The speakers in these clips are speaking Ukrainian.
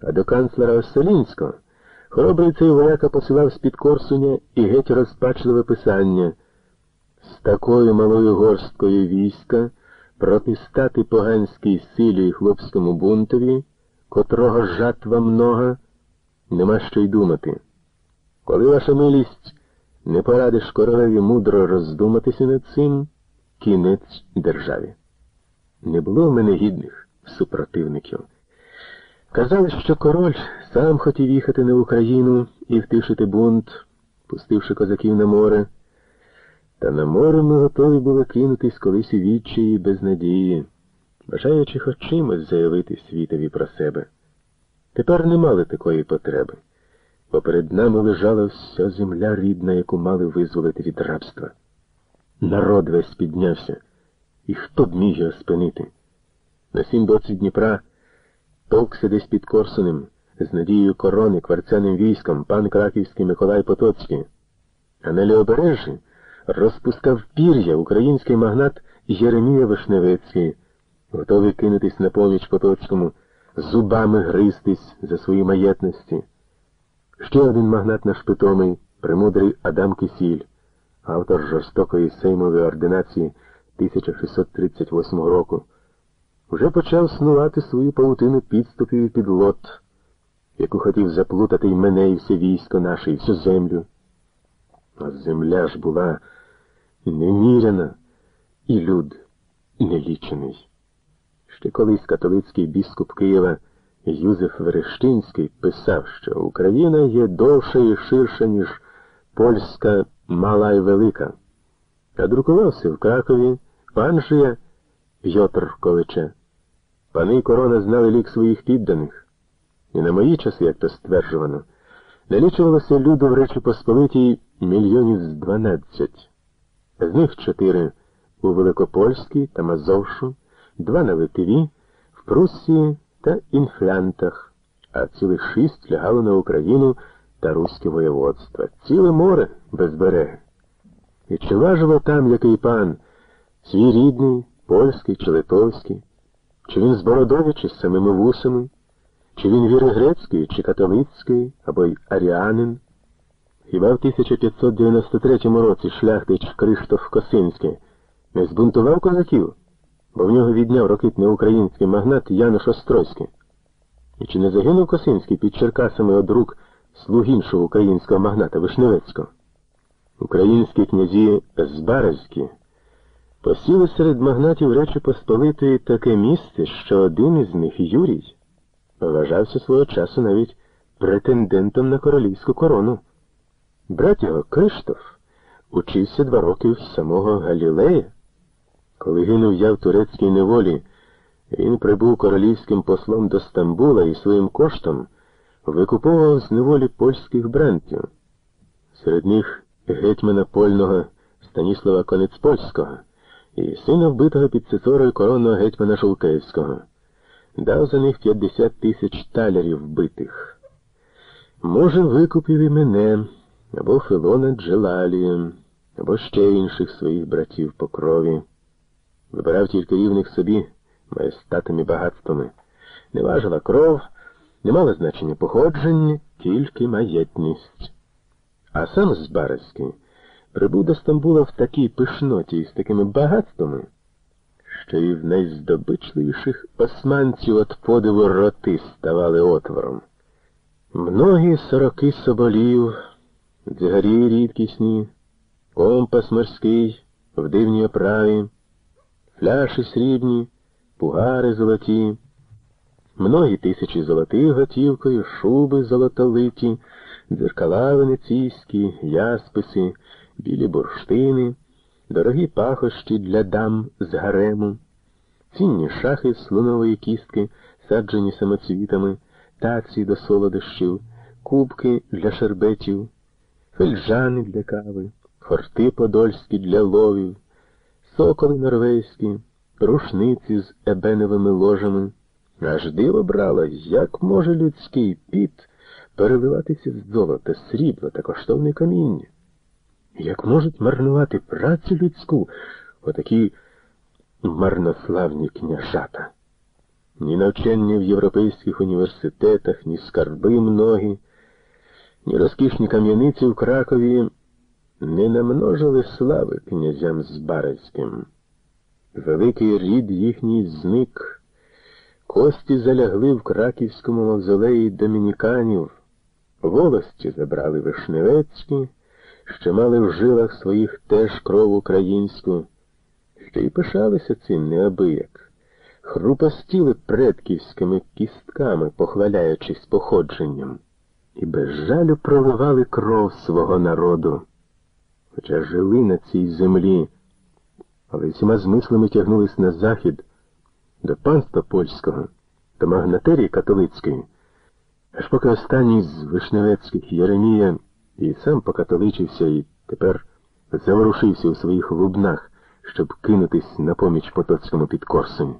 А до канцлера Оселінського хоробрий цей вояка посилав з-під Корсуня і геть розпачливе писання. З такою малою горсткою війська протистати поганській силі і хлопському бунтові, котрого жатва много, нема що й думати. Коли ваша милість не порадиш королеві мудро роздуматися над цим, кінець державі. Не було в мене гідних супротивників. Казали, що король сам хотів їхати на Україну і втишити бунт, пустивши козаків на море. Та на море ми готові були кинутись колись у відчаї без надії, бажаючи хоч чимось заявити світові про себе. Тепер не мали такої потреби, бо перед нами лежала вся земля рідна, яку мали визволити від рабства. Народ весь піднявся, і хто б міг його спинити? На сім боці Дніпра товкся десь під Корсунем, з надією корони, кварцяним військом, пан Краківський Миколай Потоцький. А на лівобережжі розпускав пір'я український магнат Єремія Вишневецький, готовий кинутись на поміч Потоцькому, зубами гристись за свої маєтності. Ще один магнат наш питомий, премудрий Адам Кисіль, автор жорстокої сеймової ординації 1638 року, вже почав снувати свою паутину підступів і підлот, яку хотів заплутати й мене, і все військо наше, і всю землю. А земля ж була неміряна, і люд нелічений. Ще колись католицький біскуп Києва Юзеф Верещинський писав, що Україна є довша і ширша, ніж польська мала і велика. А друкувався в Кракові Анжія П'йотрковича. Пани і корона знали лік своїх підданих. І на мої часи, як то стверджувано, налічувалося люду в Речі Посполитій мільйонів з дванадцять. З них чотири у Великопольській та Мазовшу, два на Литві, в Пруссії та Інфлянтах, а цілих шість лягало на Україну та Руське воєводство. Ціле море без береги. І чи важило там який пан, свій рідний, польський чи литовський, чи він з бородою, чи з самими вусами, чи він віри грецької, чи католицької, або й аріанин. Хіба в 1593 році шляхтич Криштоф Косинський не збунтував козаків, бо в нього відняв рокитний український магнат Януш Острозький? І чи не загинув Косинський під Черкасами од рук слуг іншого українського магната Вишневецького? Українські князі Збаразькі посіли серед магнатів Речі Посполитої таке місце, що один із них, Юрій, вважався свого часу навіть претендентом на королівську корону. Брат його Криштоф учився два роки в самого Галілея. Коли гинув я в турецькій неволі, він прибув королівським послом до Стамбула і своїм коштом викуповував з неволі польських брантів. Серед них гетьмана польного Станіслава Конецпольського і сина вбитого під Цицорою коронного гетьмана Шулкевського. Дав за них 50 тисяч талерів вбитих. Може, викупив і мене або Филона Джелалія, або ще інших своїх братів по крові. Вибирав тільки рівних собі, майстатами багатствами. Не важила кров, не мало значення походження, тільки маєтність. А сам з Збаразький прибув до Стамбула в такій пишноті і з такими багатствами, що і в найздобичливіших османців от подиву роти ставали отвором. Многі сороки соболів, дзигарі рідкісні, компас морський в дивній оправі, фляші срібні, пугари золоті, многі тисячі золотих готівкою, шуби золотолиті, дзеркала венеційські, ясписи, білі бурштини, дорогі пахощі для дам з гарему, цінні шахи з слонової кістки, саджені самоцвітами, таці до солодощів, кубки для шербетів, фельджани для кави, хорти подольські для ловів, соколи норвезькі, рушниці з ебеновими ложами. Аж диво брало, як може людський піт переливатися в золото, срібло та коштовне каміння. Як можуть марнувати працю людську отакі марнославні княжата? ні навчання в європейських університетах, ні скарби многі, ні розкішні кам'яниці в Кракові не намножили слави князям Збаразьким. Великий рід їхній зник, кості залягли в краківському мавзолеї домініканів, волості забрали вишневецькі, що мали в жилах своїх теж кров українську, що й пишалися цим неабияк, хрупостіли предківськими кістками, похваляючись походженням, і без жалю проливали кров свого народу. Хоча жили на цій землі, але всіма змислами тягнулись на захід, до панства польського, до магнатерії католицької, аж поки останній з Вишневецьких Єремія і сам покатоличився і тепер заворушився у своїх лубнах, щоб кинутись на поміч Потоцькому під Корсунь.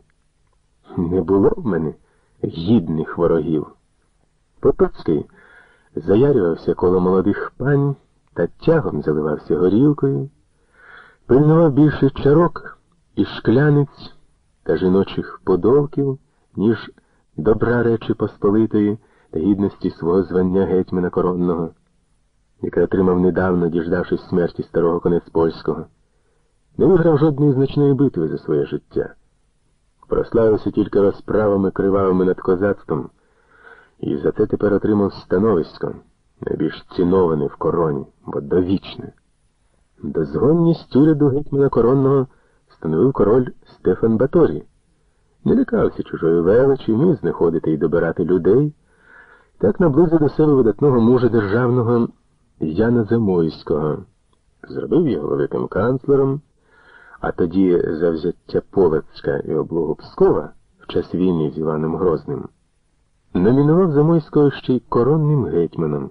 Не було в мене гідних ворогів. Потоцький заярювався коло молодих пань та тягом заливався горілкою, пильнував більше чарок і шкляниць та жіночих подолків, ніж добра речі Посполитої та гідності свого звання гетьмана коронного, яке отримав недавно, діждавшись смерті старого конець польського, не виграв жодної значної битви за своє життя. Прославився тільки розправами кривавими над козацтвом, і за це тепер отримав становисько, найбільш ціноване в короні, бо довічне. Дозвонність уряду гетьмана коронного становив король Стефан Баторій. Не лякався чужої величі, вмів знаходити і добирати людей, так наблизив до себе видатного мужа державного Яна Замойського, зробив його великим канцлером, а тоді за взяття Полецька і облогу Пскова в час війни з Іваном Грозним, номінував Замойського ще й коронним гетьманом.